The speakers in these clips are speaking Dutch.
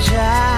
Try.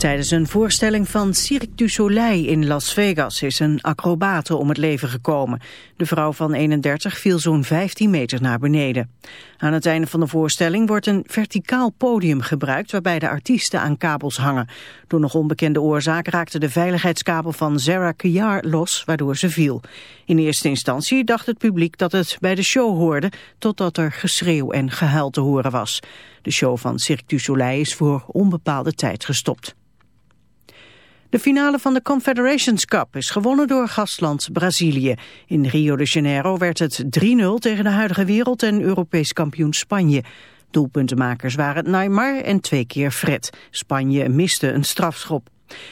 Tijdens een voorstelling van Cirque du Soleil in Las Vegas is een acrobate om het leven gekomen. De vrouw van 31 viel zo'n 15 meter naar beneden. Aan het einde van de voorstelling wordt een verticaal podium gebruikt waarbij de artiesten aan kabels hangen. Door nog onbekende oorzaak raakte de veiligheidskabel van Zara Kiyar los, waardoor ze viel. In eerste instantie dacht het publiek dat het bij de show hoorde, totdat er geschreeuw en gehuil te horen was. De show van Cirque du Soleil is voor onbepaalde tijd gestopt. De finale van de Confederations Cup is gewonnen door gastland Brazilië. In Rio de Janeiro werd het 3-0 tegen de huidige wereld- en Europees kampioen Spanje. Doelpuntenmakers waren Neymar en twee keer Fred. Spanje miste een strafschop.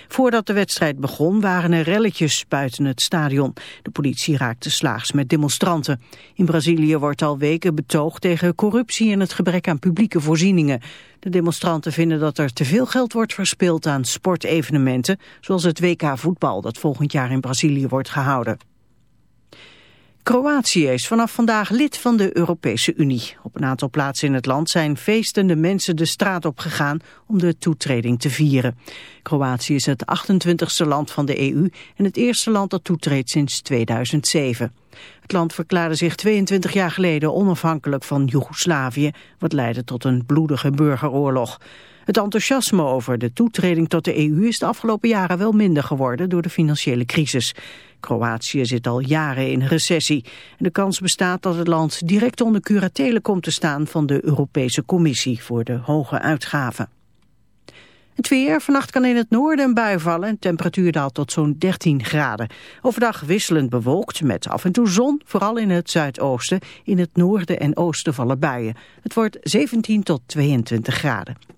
Voordat de wedstrijd begon waren er relletjes buiten het stadion. De politie raakte slaags met demonstranten. In Brazilië wordt al weken betoogd tegen corruptie en het gebrek aan publieke voorzieningen. De demonstranten vinden dat er te veel geld wordt verspild aan sportevenementen, zoals het WK voetbal dat volgend jaar in Brazilië wordt gehouden. Kroatië is vanaf vandaag lid van de Europese Unie. Op een aantal plaatsen in het land zijn feestende mensen de straat op gegaan om de toetreding te vieren. Kroatië is het 28ste land van de EU en het eerste land dat toetreedt sinds 2007. Het land verklaarde zich 22 jaar geleden onafhankelijk van Joegoslavië, wat leidde tot een bloedige burgeroorlog. Het enthousiasme over de toetreding tot de EU is de afgelopen jaren wel minder geworden door de financiële crisis. Kroatië zit al jaren in recessie. En de kans bestaat dat het land direct onder curatele komt te staan van de Europese Commissie voor de hoge uitgaven. Het weer, vannacht kan in het noorden een bui vallen en temperatuur daalt tot zo'n 13 graden. Overdag wisselend bewolkt met af en toe zon, vooral in het zuidoosten. In het noorden en oosten vallen buien. Het wordt 17 tot 22 graden.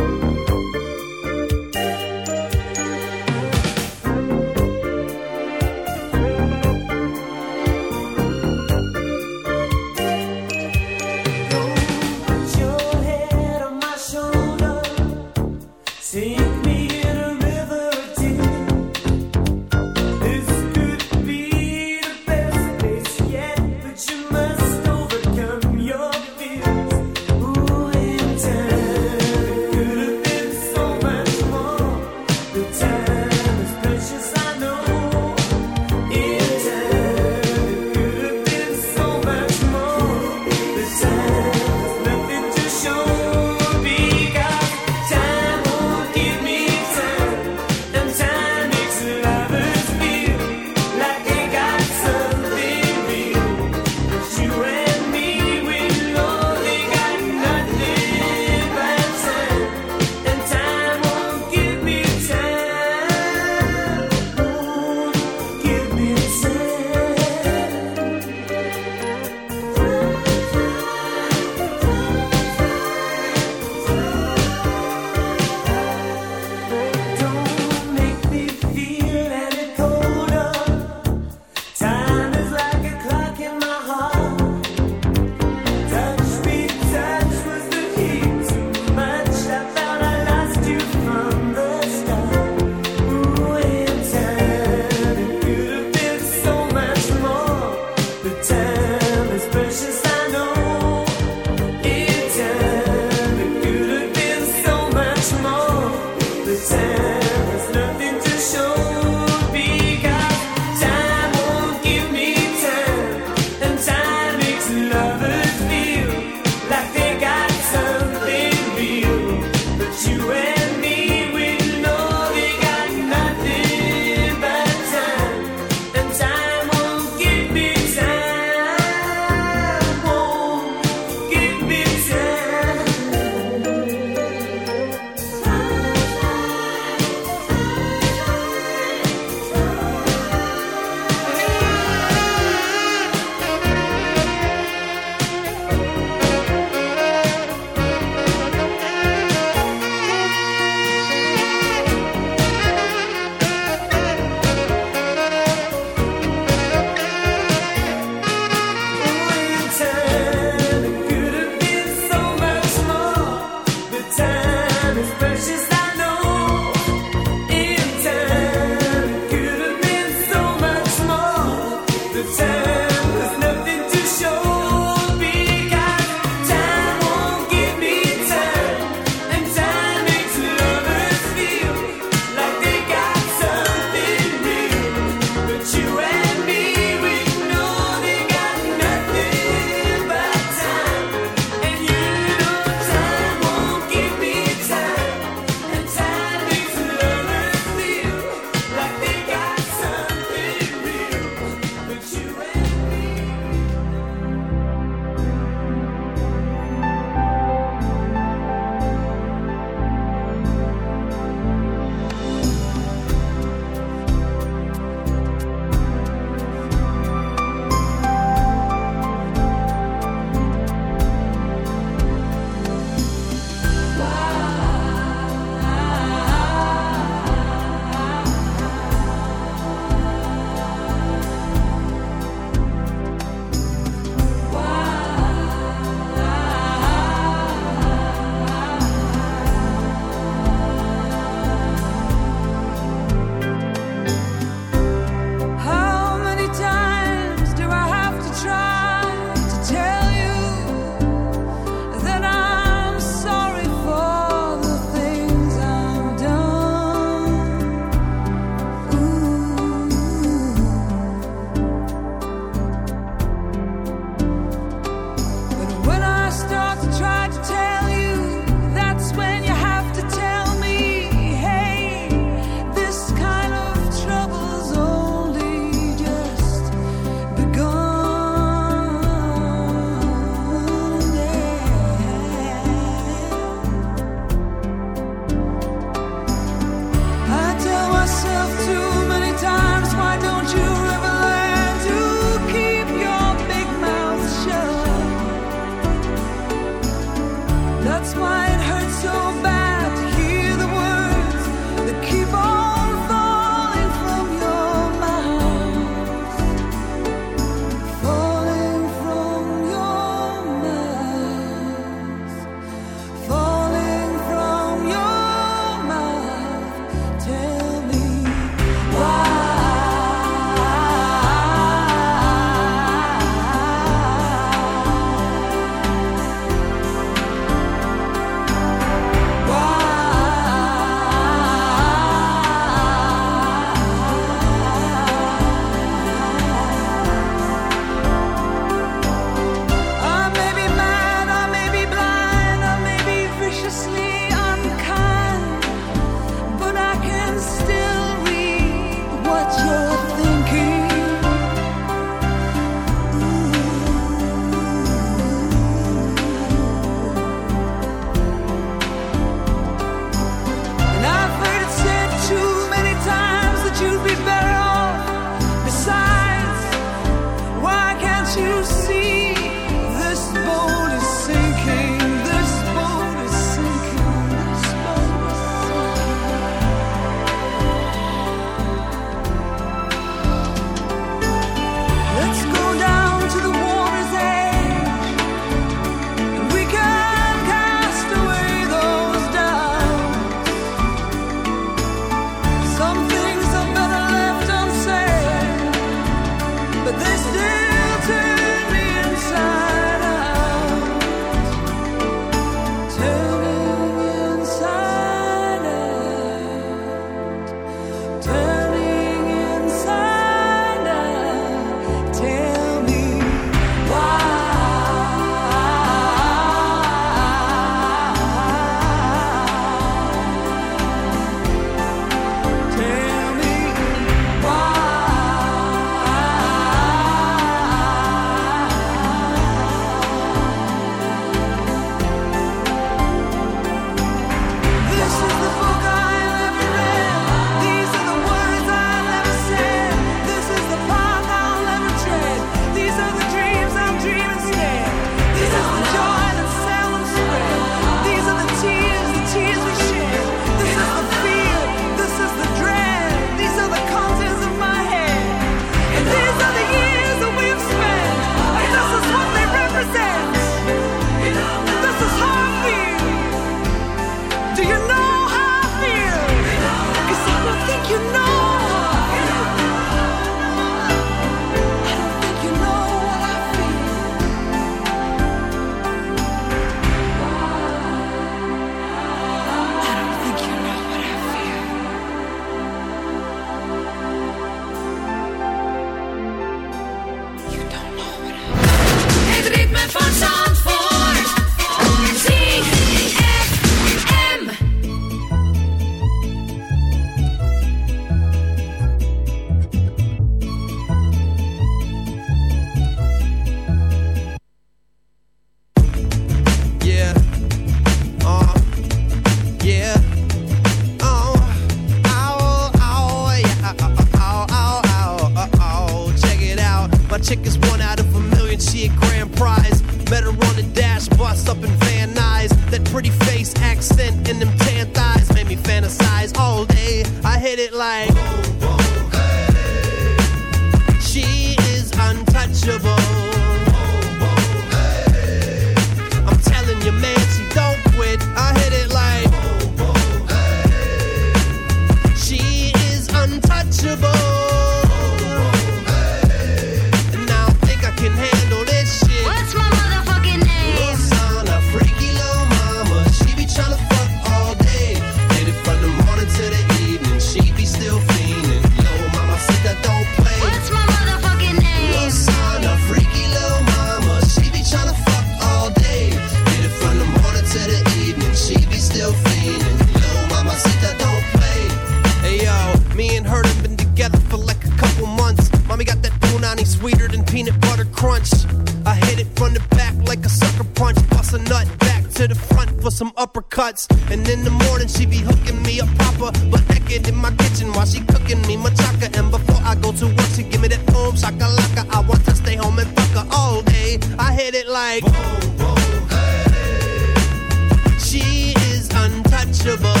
Untouchable.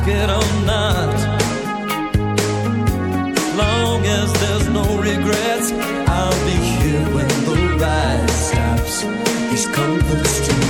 like it or not. Long as there's no regrets, I'll be here when the ride stops. These comforts to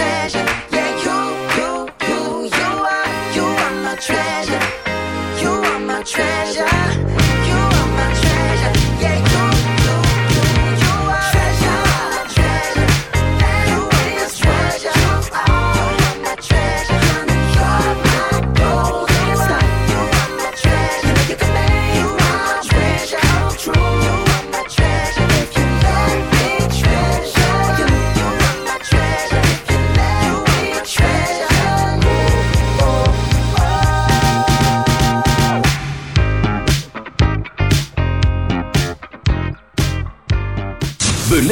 treasure. Yeah, you, you, you, you are, you are my treasure.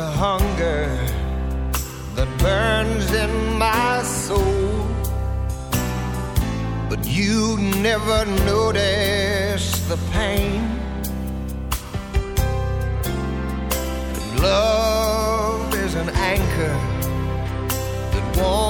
a hunger that burns in my soul. But you never notice the pain. And love is an anchor that won't.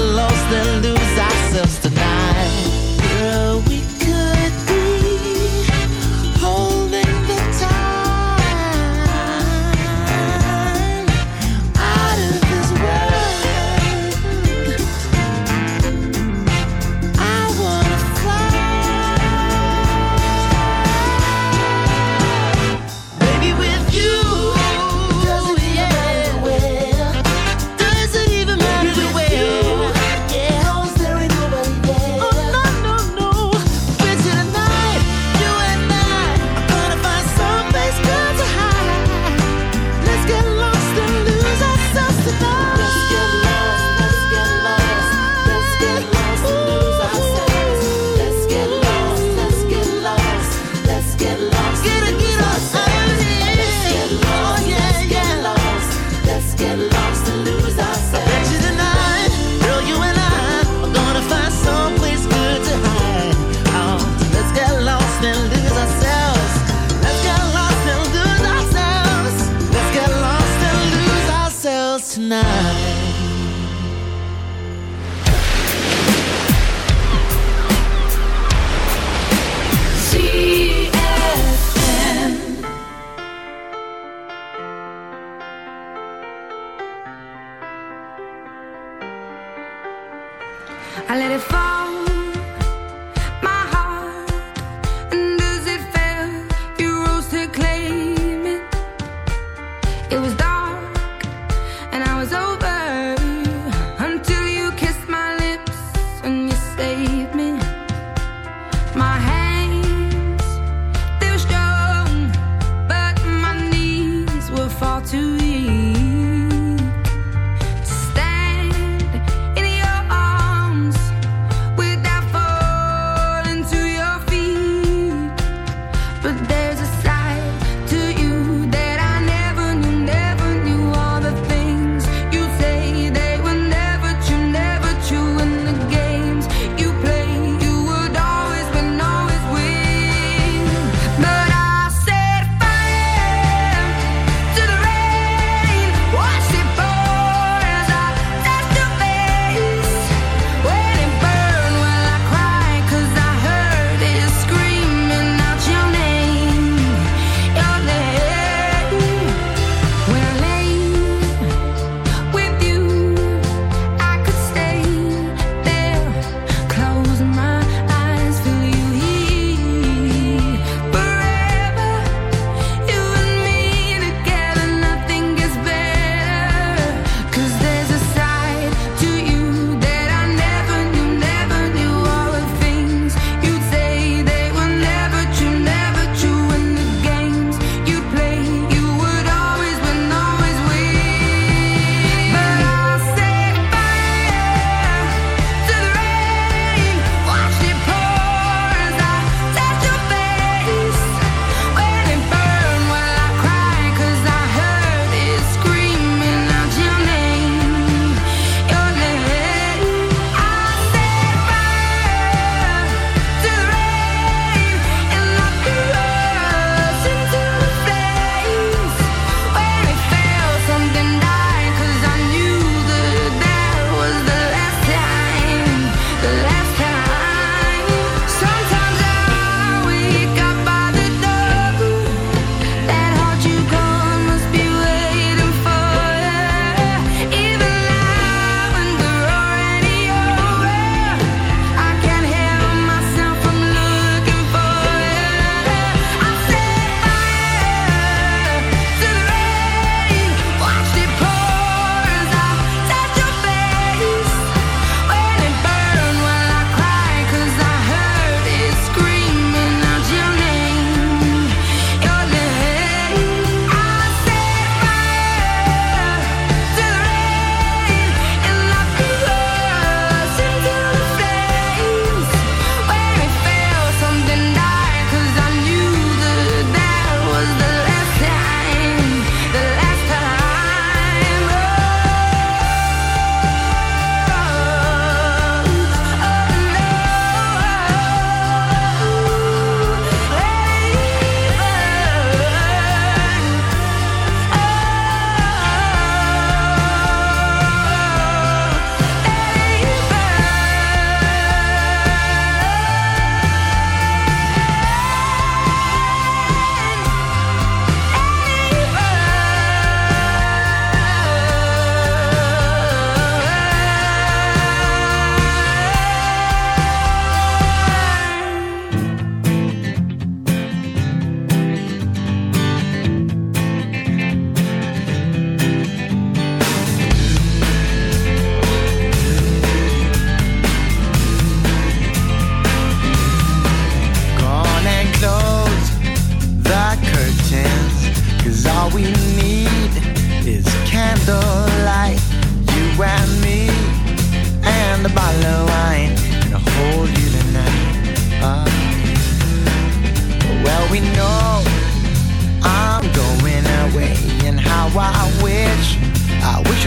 lost and lose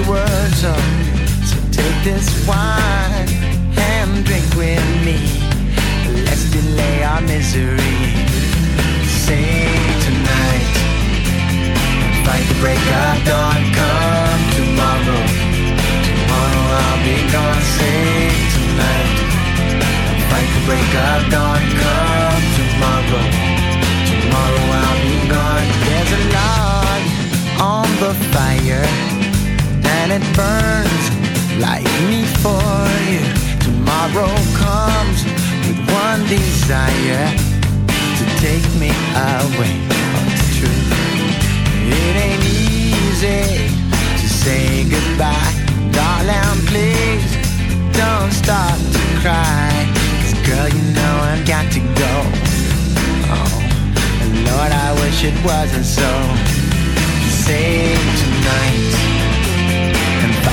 your words on. So take this wine and drink with me. Let's delay our misery. Say tonight, fight the break of dawn. Come tomorrow, tomorrow I'll be gone. Say tonight, fight the break of dawn. Come tomorrow, tomorrow I'll be gone. There's a lot on the fight and it burns like me for you. Tomorrow comes with one desire to take me away. from it's true. It ain't easy to say goodbye, darling. Please don't start to cry. Cause girl, you know I've got to go. Oh, Lord, I wish it wasn't so. Say tonight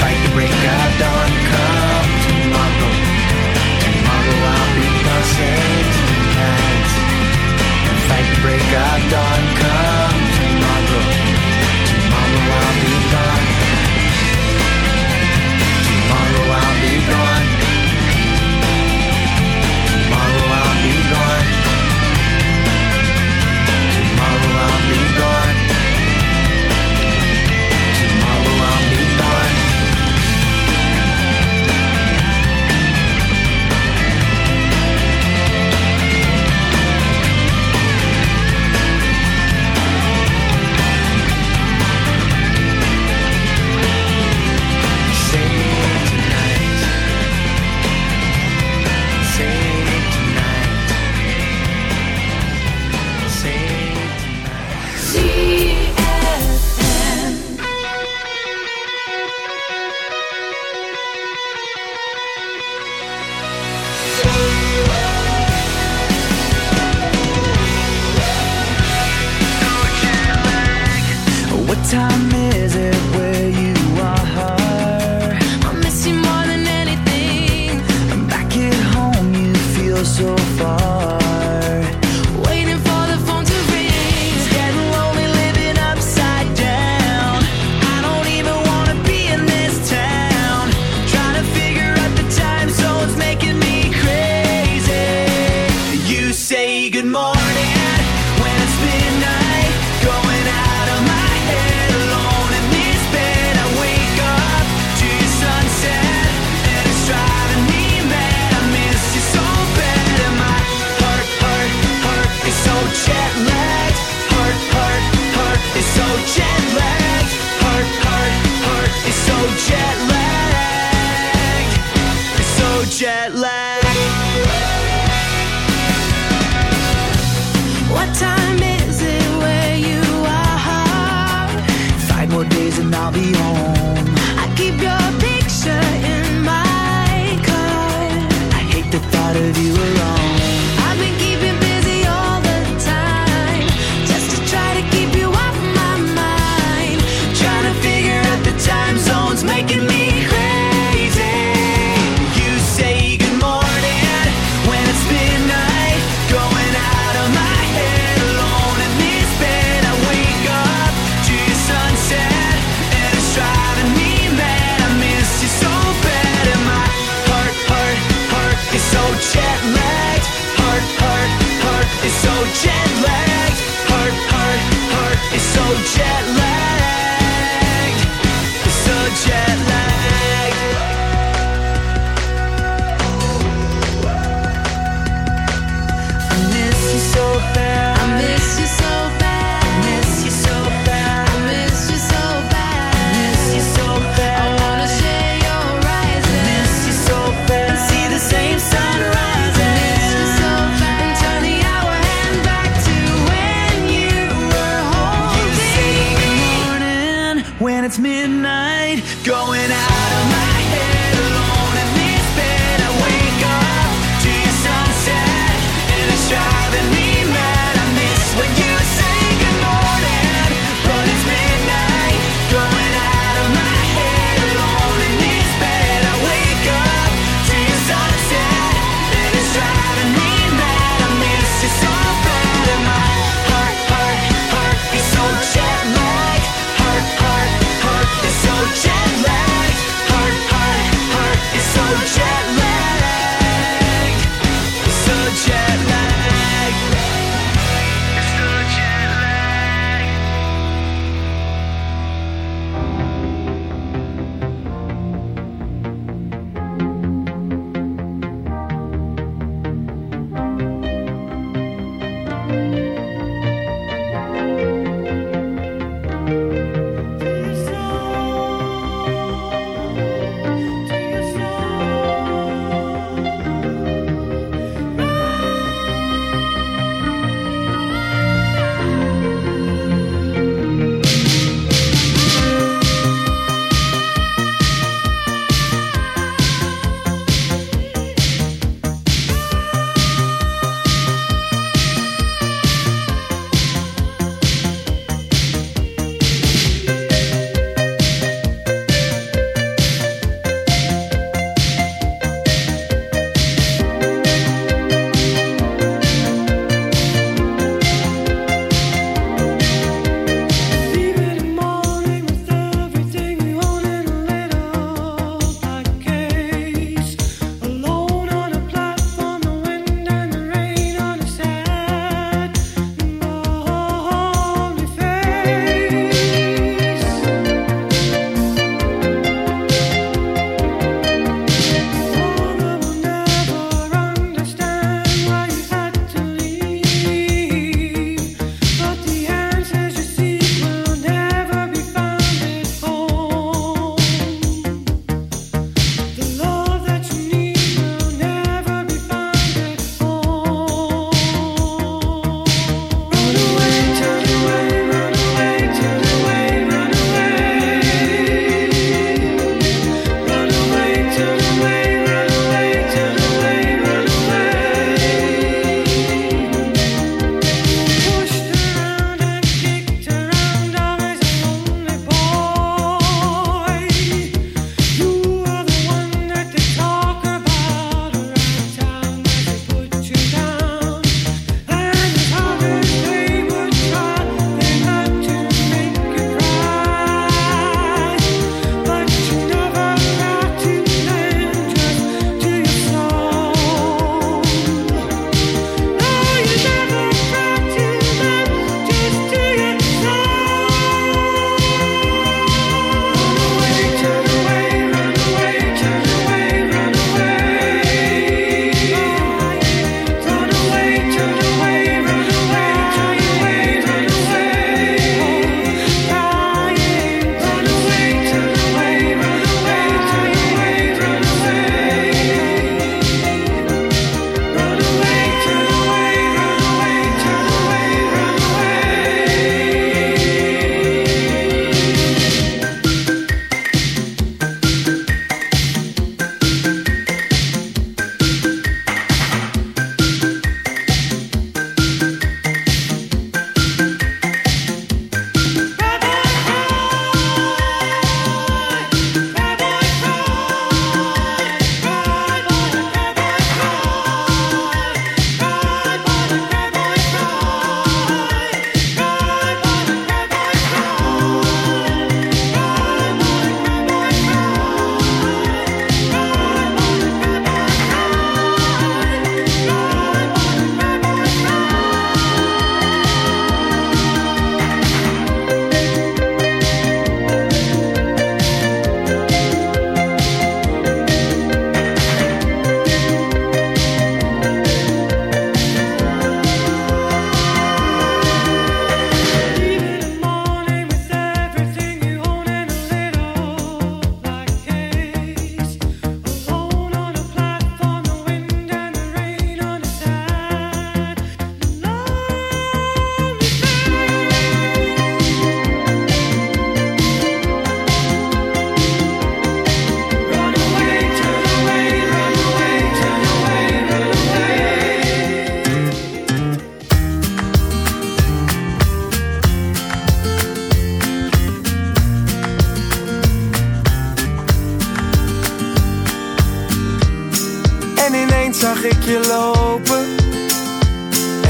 fight the break of dawn. Come tomorrow, tomorrow I'll be passing tonight. Fight the break of dawn. Come.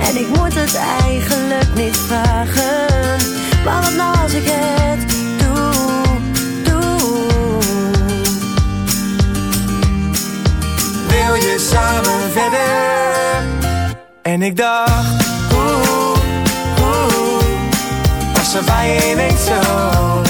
En ik moet het eigenlijk niet vragen. Maar wat nou als ik het doe, doe. Wil je samen verder? En ik dacht, oeh, oeh. Was er bij je zo